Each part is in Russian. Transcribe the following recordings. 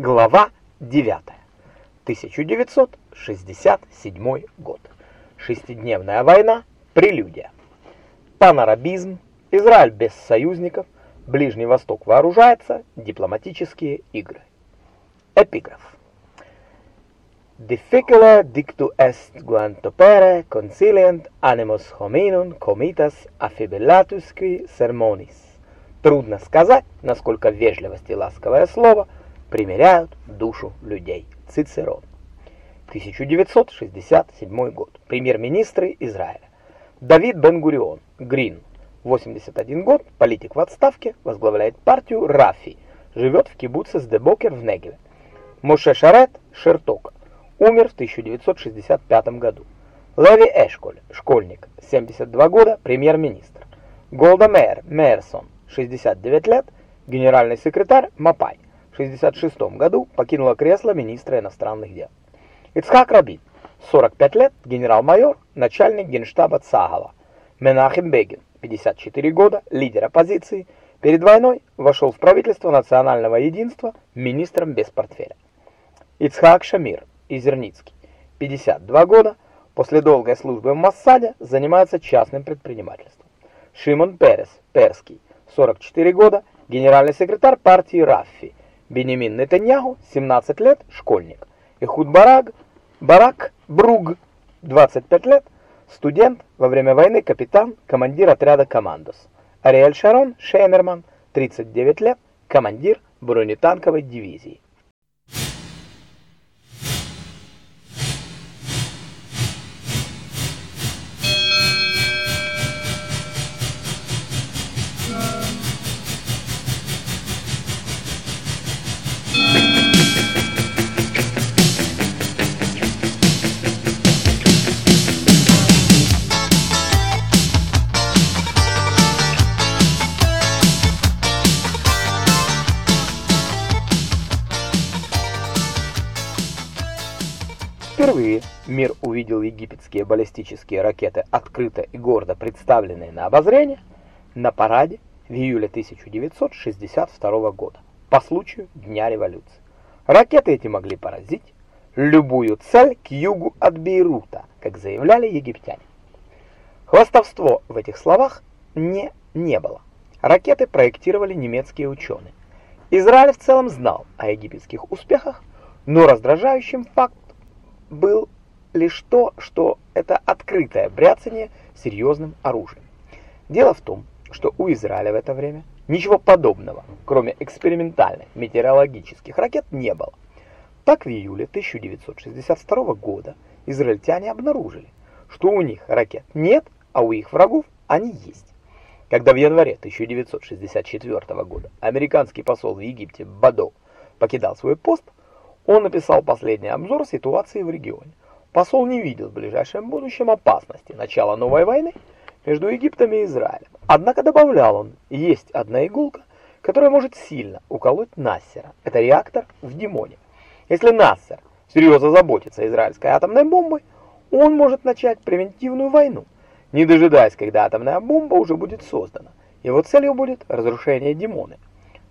Глава 9. 1967 год. Шестидневная война. Прелюдия. Панарабизм. Израиль без союзников. Ближний Восток вооружается. Дипломатические игры. Эпиграф. Difficile dictu est guanto pere conciliant animus hominum comitas affibellatusque sermonis. Трудно сказать, насколько вежливость и ласковое слово примеряют душу людей. Цицерон. 1967 год. Премьер-министры Израиля. Давид Бен-Гурион. Грин. 81 год. Политик в отставке. Возглавляет партию Рафи. Живет в кибуце Сдебокер в Негеве. Моше Шарет. Шертока. Умер в 1965 году. Леви Эшколь. Школьник. 72 года. Премьер-министр. Голда Мейер. Мейерсон. 69 лет, генеральный секретарь Мапай. В 66 году покинула кресло министра иностранных дел. Ицхак Рабин, 45 лет, генерал-майор, начальник генштаба Цагала. Менахем Бегин, 54 года, лидер оппозиции, перед войной вошел в правительство национального единства министром без портфеля. Ицхак Шамир, Изерницкий, 52 года, после долгой службы в Моссаде занимается частным предпринимательством. Шимон Перес, Перский, 44 года, генеральный секретарь партии Раффи. Бенемин Нетаньяху, 17 лет, школьник. Ихуд Барак, Барак Бруг, 25 лет, студент, во время войны капитан, командир отряда «Командос». Ариэль Шарон Шейнерман, 39 лет, командир бронетанковой дивизии. Египетские баллистические ракеты, открыто и гордо представленные на обозрение, на параде в июле 1962 года, по случаю Дня революции. Ракеты эти могли поразить любую цель к югу от Бейрута, как заявляли египтяне. Хвастовство в этих словах не, не было. Ракеты проектировали немецкие ученые. Израиль в целом знал о египетских успехах, но раздражающим факт был лишь то, что это открытое бряцание серьезным оружием. Дело в том, что у Израиля в это время ничего подобного, кроме экспериментальных метеорологических ракет, не было. Так в июле 1962 года израильтяне обнаружили, что у них ракет нет, а у их врагов они есть. Когда в январе 1964 года американский посол в Египте Бадо покидал свой пост, он написал последний обзор ситуации в регионе. Посол не видел в ближайшем будущем опасности начала новой войны между Египтом и Израилем. Однако добавлял он, есть одна иголка, которая может сильно уколоть Нассера. Это реактор в Димоне. Если Нассер серьезно заботится израильской атомной бомбой, он может начать превентивную войну, не дожидаясь, когда атомная бомба уже будет создана. Его целью будет разрушение Димоны.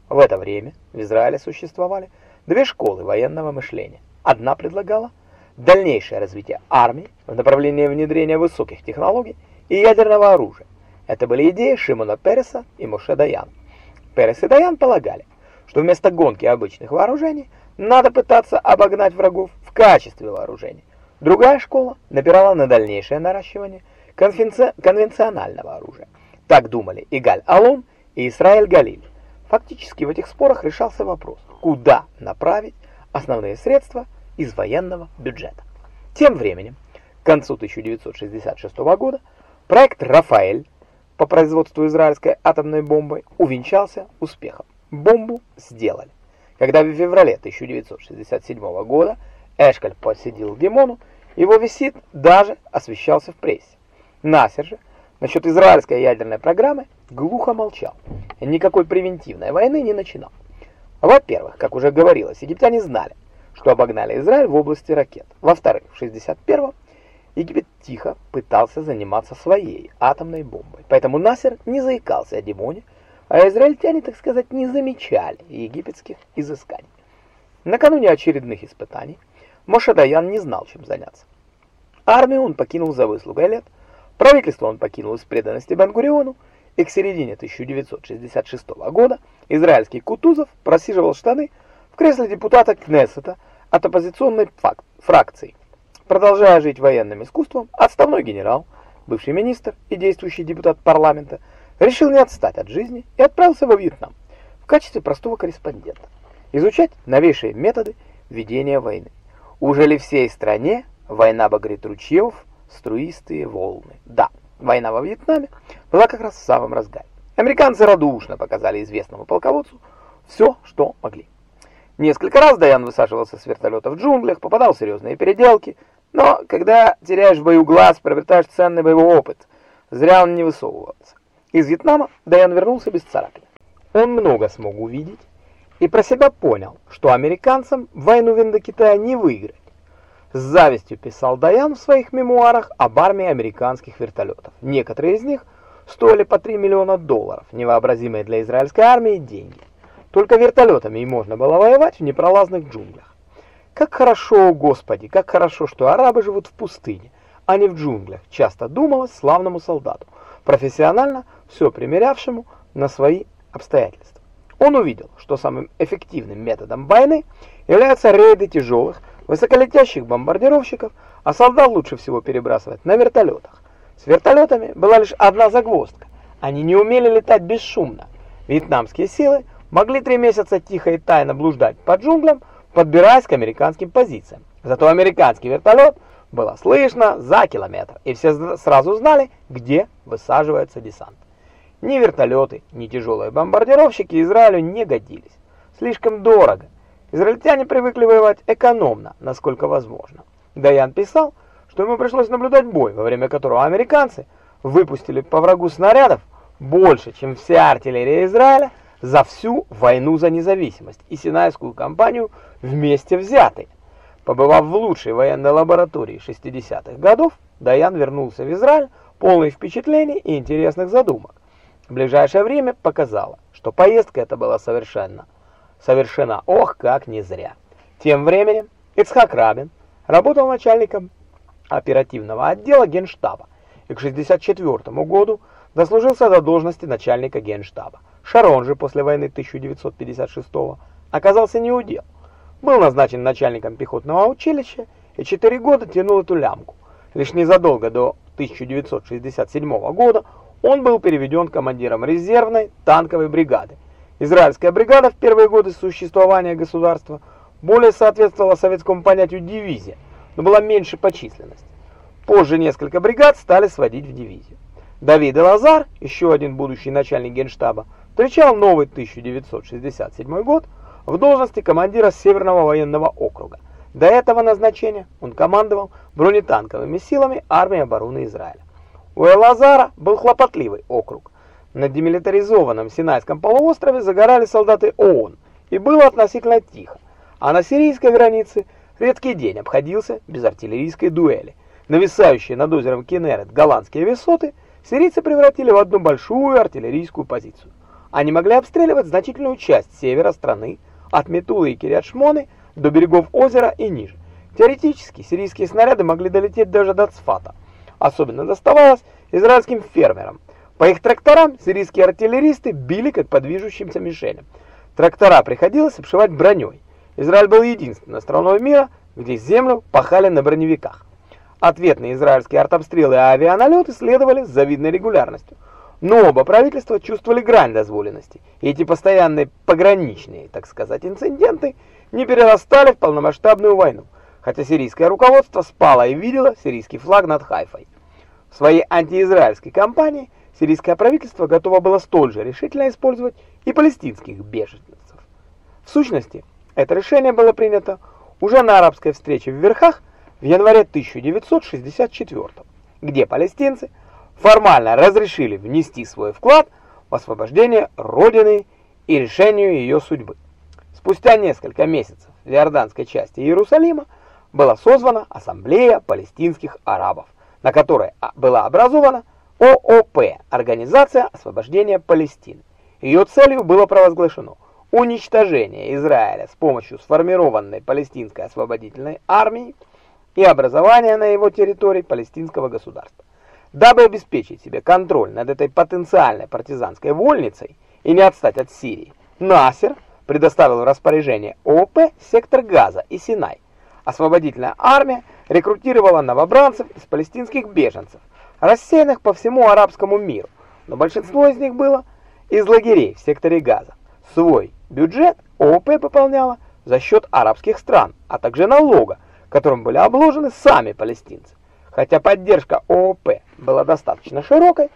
В это время в Израиле существовали две школы военного мышления. Одна предлагала дальнейшее развитие армии в направлении внедрения высоких технологий и ядерного оружия. Это были идеи Шимона Переса и Моше Даян. Перес и Даян полагали, что вместо гонки обычных вооружений надо пытаться обогнать врагов в качестве вооружений. Другая школа напирала на дальнейшее наращивание конвенционального оружия. Так думали Игаль Алон и Исраэль Галиль. Фактически в этих спорах решался вопрос, куда направить основные средства из военного бюджета. Тем временем, к концу 1966 года, проект «Рафаэль» по производству израильской атомной бомбы увенчался успехом. Бомбу сделали. Когда в феврале 1967 года Эшкаль посетил Димону, его визит даже освещался в прессе. Насер же насчет израильской ядерной программы глухо молчал. Никакой превентивной войны не начинал. Во-первых, как уже говорилось, египтяне знали, что обогнали Израиль в области ракет. Во-вторых, в 61-м Египет тихо пытался заниматься своей атомной бомбой. Поэтому Насер не заикался о Димоне, а израильтяне, так сказать, не замечали египетских изысканий. Накануне очередных испытаний Моше Даян не знал, чем заняться. Армию он покинул за выслугой лет, правительство он покинул из преданности Бен-Гуриону, и к середине 1966 года израильский Кутузов просиживал штаны в кресле депутата Кнессета от оппозиционной фракции. Продолжая жить военным искусством, отставной генерал, бывший министр и действующий депутат парламента, решил не отстать от жизни и отправился во Вьетнам в качестве простого корреспондента, изучать новейшие методы ведения войны. Уже ли всей стране война багрит ручьев, струистые волны? Да, война во Вьетнаме была как раз в самом разгаре. Американцы радушно показали известному полководцу все, что могли. Несколько раз Даян высаживался с вертолета в джунглях, попадал в серьезные переделки, но когда теряешь в бою глаз, приобретаешь ценный боевой опыт. Зря он не высовывался. Из Вьетнама Даян вернулся без царапин. Он много смог увидеть и про себя понял, что американцам войну в Индокитае не выиграть. С завистью писал Даян в своих мемуарах об армии американских вертолетов. Некоторые из них стоили по 3 миллиона долларов, невообразимые для израильской армии деньги. Только вертолетами и можно было воевать в непролазных джунглях. Как хорошо, Господи, как хорошо, что арабы живут в пустыне, а не в джунглях, часто думалось славному солдату, профессионально все примерявшему на свои обстоятельства. Он увидел, что самым эффективным методом войны являются рейды тяжелых, высоколетящих бомбардировщиков, а солдат лучше всего перебрасывать на вертолетах. С вертолетами была лишь одна загвоздка. Они не умели летать бесшумно. Вьетнамские силы могли три месяца тихо и тайно блуждать по джунглям, подбираясь к американским позициям. Зато американский вертолет было слышно за километр, и все сразу знали, где высаживается десант. Ни вертолеты, ни тяжелые бомбардировщики Израилю не годились. Слишком дорого. Израильтяне привыкли воевать экономно, насколько возможно. Даян писал, что ему пришлось наблюдать бой, во время которого американцы выпустили по врагу снарядов больше, чем вся артиллерия Израиля за всю войну за независимость и Синайскую кампанию вместе взятые. Побывав в лучшей военной лаборатории 60-х годов, Даян вернулся в Израиль полный впечатлений и интересных задумок. В ближайшее время показало, что поездка эта была совершенно совершена, ох, как не зря. Тем временем Ицхак Рабин работал начальником оперативного отдела Генштаба и к 64 году дослужился до должности начальника Генштаба. Шарон же после войны 1956 оказался неудел. Был назначен начальником пехотного училища и четыре года тянул эту лямку. Лишь незадолго до 1967 года он был переведен командиром резервной танковой бригады. Израильская бригада в первые годы существования государства более соответствовала советскому понятию дивизия, но была меньше по численности. Позже несколько бригад стали сводить в дивизию. Давид Лазар, еще один будущий начальник генштаба, встречал новый 1967 год в должности командира Северного военного округа. До этого назначения он командовал бронетанковыми силами армии обороны Израиля. У Элазара был хлопотливый округ. На демилитаризованном Синайском полуострове загорали солдаты ООН, и было относительно тихо. А на сирийской границе редкий день обходился без артиллерийской дуэли. Нависающие над озером Кенерет голландские высоты сирийцы превратили в одну большую артиллерийскую позицию. Они могли обстреливать значительную часть севера страны, от Метулы и Кириат-Шмоны до берегов озера и ниже. Теоретически, сирийские снаряды могли долететь даже до Цфата. Особенно доставалось израильским фермерам. По их тракторам сирийские артиллеристы били как по движущимся мишеням. Трактора приходилось обшивать броней. Израиль был единственной страной мира, где землю пахали на броневиках. Ответные израильские артобстрелы и авианалеты следовали с завидной регулярностью. Но оба правительства чувствовали грань дозволенности, и эти постоянные пограничные, так сказать, инциденты не перерастали в полномасштабную войну, хотя сирийское руководство спало и видело сирийский флаг над Хайфой. В своей антиизраильской кампании сирийское правительство готово было столь же решительно использовать и палестинских беженцев. В сущности, это решение было принято уже на арабской встрече в Верхах в январе 1964 где палестинцы – формально разрешили внести свой вклад в освобождение Родины и решению ее судьбы. Спустя несколько месяцев в иорданской части Иерусалима была созвана Ассамблея палестинских арабов, на которой была образована ООП – Организация освобождения Палестины. Ее целью было провозглашено уничтожения Израиля с помощью сформированной палестинской освободительной армии и образования на его территории палестинского государства. Дабы обеспечить себе контроль над этой потенциальной партизанской вольницей и не отстать от Сирии, Насер предоставил распоряжение ООП сектор Газа и Синай. Освободительная армия рекрутировала новобранцев из палестинских беженцев, рассеянных по всему арабскому миру, но большинство из них было из лагерей в секторе Газа. Свой бюджет ООП пополняла за счет арабских стран, а также налога, которым были обложены сами палестинцы. Хотя поддержка ООП была достаточно широкой,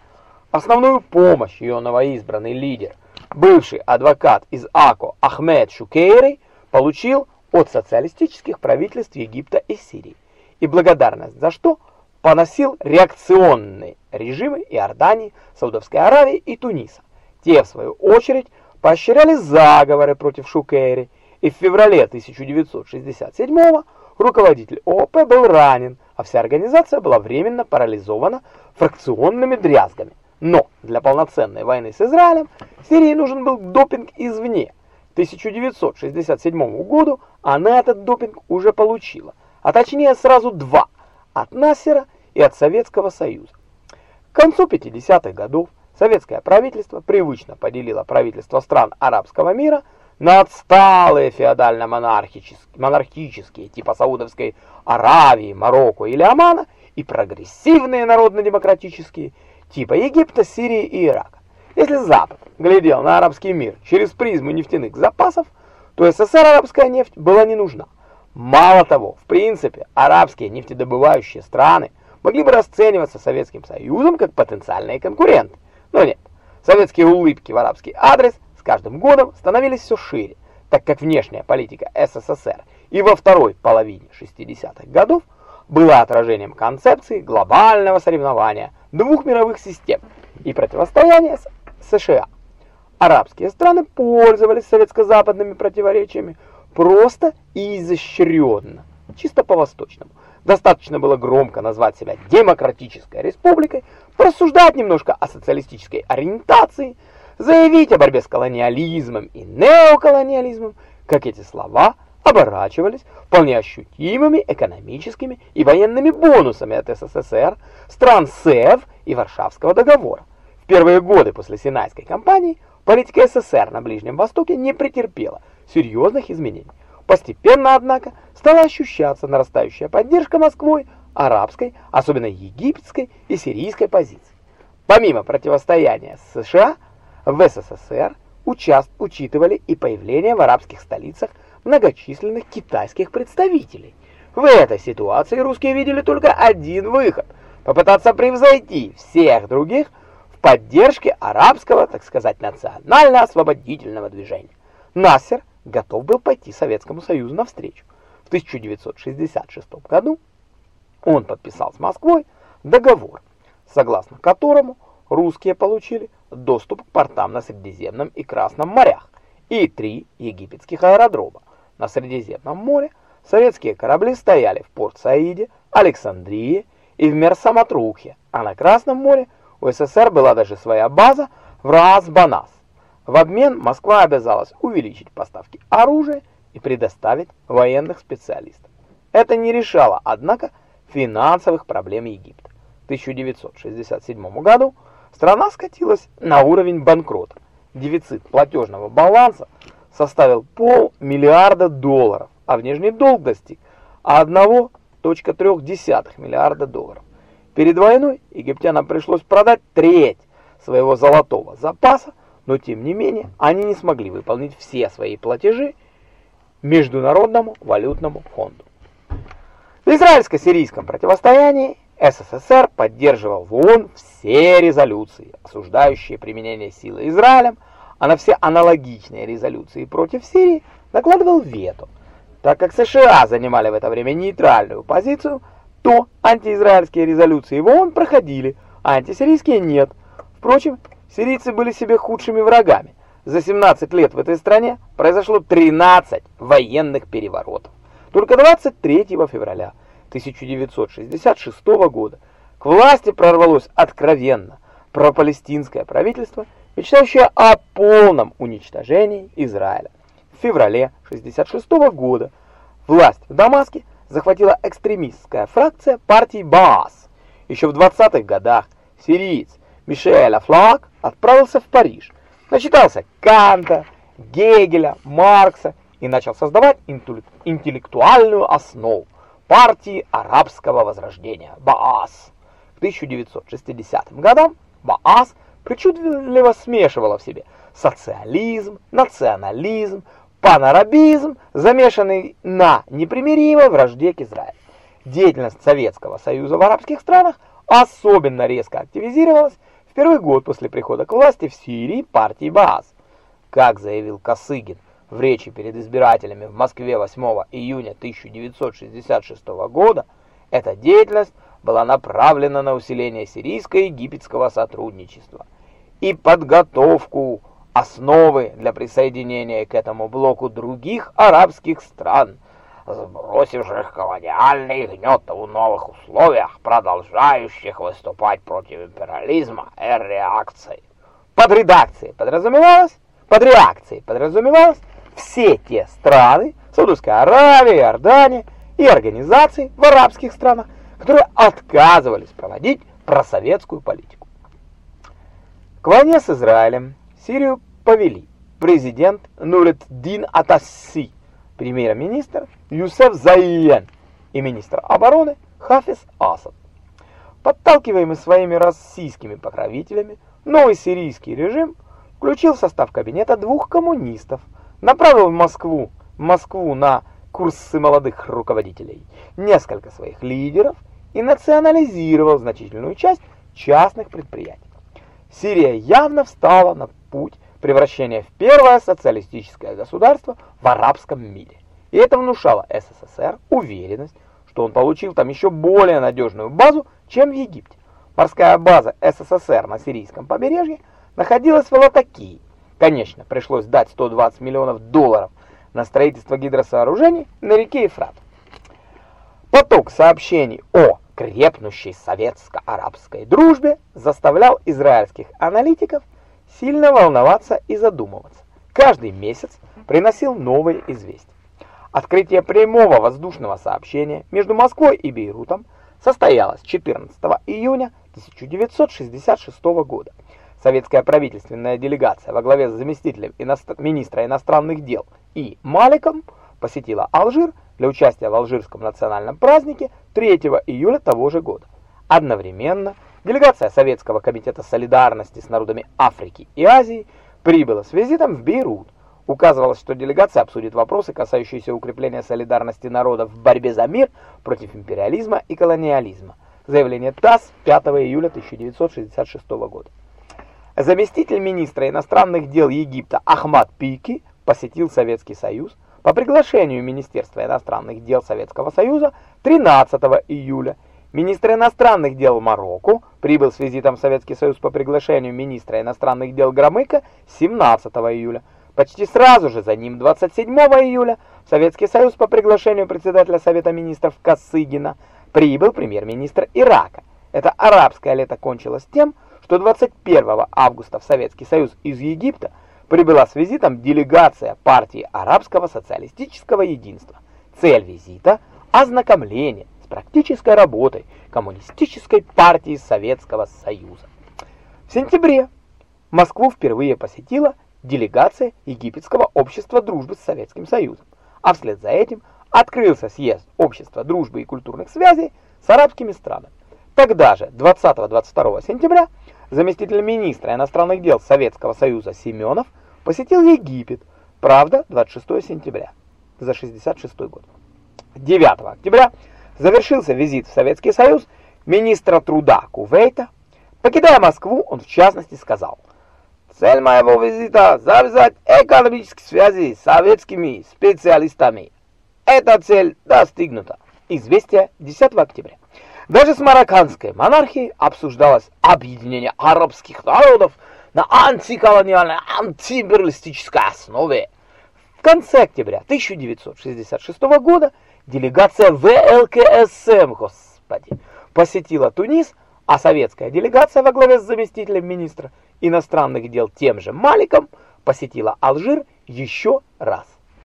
основную помощь ее новоизбранный лидер, бывший адвокат из АКО Ахмед Шукейри, получил от социалистических правительств Египта и Сирии, и благодарность за что поносил реакционные режимы Иордании, Саудовской Аравии и Туниса. Те, в свою очередь, поощряли заговоры против Шукейри, и в феврале 1967 руководитель ООП был ранен, а вся организация была временно парализована фракционными дрязгами. Но для полноценной войны с Израилем Сирии нужен был допинг извне. К 1967 году она этот допинг уже получила, а точнее сразу два – от Нассера и от Советского Союза. К концу 50-х годов советское правительство привычно поделило правительство стран арабского мира на отсталые феодально-монархические, типа Саудовской Аравии, Марокко или Омана, и прогрессивные народно-демократические, типа Египта, Сирии и Ирака. Если Запад глядел на арабский мир через призму нефтяных запасов, то СССР арабская нефть была не нужна. Мало того, в принципе, арабские нефтедобывающие страны могли бы расцениваться Советским Союзом как потенциальные конкуренты. Но нет, советские улыбки в арабский адрес с каждым годом становились все шире, так как внешняя политика СССР и во второй половине 60-х годов была отражением концепции глобального соревнования двух мировых систем и противостояния с США. Арабские страны пользовались советско-западными противоречиями просто и изощренно, чисто по-восточному. Достаточно было громко назвать себя демократической республикой, порассуждать немножко о социалистической ориентации, заявить о борьбе с колониализмом и неоколониализмом, как эти слова оборачивались вполне ощутимыми экономическими и военными бонусами от СССР, стран СЭВ и Варшавского договора. В первые годы после Синайской кампании политика СССР на Ближнем Востоке не претерпела серьезных изменений. Постепенно, однако, стала ощущаться нарастающая поддержка Москвой арабской, особенно египетской и сирийской позиции. Помимо противостояния с США, в СССР участ учитывали и появление в арабских столицах многочисленных китайских представителей. В этой ситуации русские видели только один выход – попытаться превзойти всех других в поддержке арабского, так сказать, национально-освободительного движения. Нассер готов был пойти Советскому Союзу навстречу. В 1966 году он подписал с Москвой договор, согласно которому русские получили доступ к портам на Средиземном и Красном морях и три египетских аэродрома. На Средиземном море советские корабли стояли в Порт-Саиде, Александрии и в Мерсаматрухе, а на Красном море у СССР была даже своя база в Рас-Банас. В обмен Москва обязалась увеличить поставки оружия и предоставить военных специалистов. Это не решало, однако, финансовых проблем Египта. В 1967 году страна скатилась на уровень банкрота. Дефицит платежного баланса составил полмиллиарда долларов, а внешний долг достиг 1,3 миллиарда долларов. Перед войной египтянам пришлось продать треть своего золотого запаса но тем не менее они не смогли выполнить все свои платежи Международному валютному фонду. В израильско-сирийском противостоянии СССР поддерживал в ООН все резолюции, осуждающие применение силы Израилем, а на все аналогичные резолюции против Сирии накладывал вето. Так как США занимали в это время нейтральную позицию, то антиизраильские резолюции в ООН проходили, а антисирийские нет. Впрочем, Сирийцы были себе худшими врагами. За 17 лет в этой стране произошло 13 военных переворотов. Только 23 февраля 1966 года к власти прорвалось откровенно пропалестинское правительство мечтающая о полном уничтожении Израиля. В феврале 66 года власть в Дамаске захватила экстремистская фракция партии Баас. Еще в 20-х годах сириец Мишель Афлаг отправился в Париж, начитался Канта, Гегеля, Маркса и начал создавать интеллектуальную основу партии арабского возрождения Баас. К 1960 годам Баас причудливо смешивала в себе социализм, национализм, панарабизм, замешанный на непримиримой вражде к Израилю. Деятельность Советского Союза в арабских странах особенно резко активизировалась в первый год после прихода к власти в Сирии партии Баас. Как заявил Косыгин в речи перед избирателями в Москве 8 июня 1966 года, эта деятельность была направлена на усиление сирийско-египетского сотрудничества и подготовку основы для присоединения к этому блоку других арабских стран, сбросивших колониальный гнет в новых условиях, продолжающих выступать против империализма и реакции. Под редакцией подразумевалось, под реакцией подразумевалось все те страны, Саудовская Аравия, Иордания и организации в арабских странах, которые отказывались проводить просоветскую политику. К войне с Израилем Сирию повели президент Нуретдин Атасси, премьер-министр Юсеф Заиен и министр обороны Хафиз Асад. Подталкиваемый своими российскими покровителями, новый сирийский режим включил в состав кабинета двух коммунистов, направил в Москву, Москву на курсы молодых руководителей, несколько своих лидеров и национализировал значительную часть частных предприятий. Сирия явно встала на путь превращения в первое социалистическое государство в арабском мире. И это внушало СССР уверенность, что он получил там еще более надежную базу, чем в Египте. Морская база СССР на сирийском побережье находилась в Латакии. Конечно, пришлось дать 120 миллионов долларов на строительство гидросооружений на реке Ефрат. Поток сообщений о крепнущей советско-арабской дружбе заставлял израильских аналитиков сильно волноваться и задумываться. Каждый месяц приносил новые известия. Открытие прямого воздушного сообщения между Москвой и Бейрутом состоялось 14 июня 1966 года. Советская правительственная делегация во главе с заместителем иностр... министра иностранных дел И. Маликом посетила Алжир для участия в алжирском национальном празднике 3 июля того же года. Одновременно делегация Советского комитета солидарности с народами Африки и Азии прибыла с визитом в Бейрут. Указывалось, что делегация обсудит вопросы, касающиеся укрепления солидарности народов в борьбе за мир против империализма и колониализма. Заявление ТАСС 5 июля 1966 года. Заместитель министра иностранных дел Египта Ахмад Пики посетил Советский Союз по приглашению Министерства иностранных дел Советского Союза 13 июля. Министр иностранных дел Марокко прибыл с визитом в Советский Союз по приглашению министра иностранных дел Громыка 17 июля. Почти сразу же за ним 27 июля в Советский Союз по приглашению председателя Совета министров Косыгина прибыл премьер-министр Ирака. Это арабское лето кончилось тем, что 21 августа в Советский Союз из Египта прибыла с визитом делегация партии Арабского социалистического единства. Цель визита – ознакомление с практической работой Коммунистической партии Советского Союза. В сентябре Москву впервые посетила делегация Египетского общества дружбы с Советским Союзом, а вслед за этим открылся съезд Общества дружбы и культурных связей с арабскими странами. Тогда же, 20-22 сентября, заместитель министра иностранных дел Советского Союза Семенов посетил Египет, правда, 26 сентября, за 66 год. 9 октября завершился визит в Советский Союз министра труда Кувейта. Покидая Москву, он в частности сказал, «Цель моего визита – завязать экономические связи с советскими специалистами. Эта цель достигнута». Известие 10 октября. Даже с марокканской монархией обсуждалось объединение арабских народов на антиколониальной, антиимпериалистической основе. В конце октября 1966 года делегация ВЛКСМ, господи, посетила Тунис, а советская делегация во главе с заместителем министра иностранных дел тем же Маликом посетила Алжир еще раз.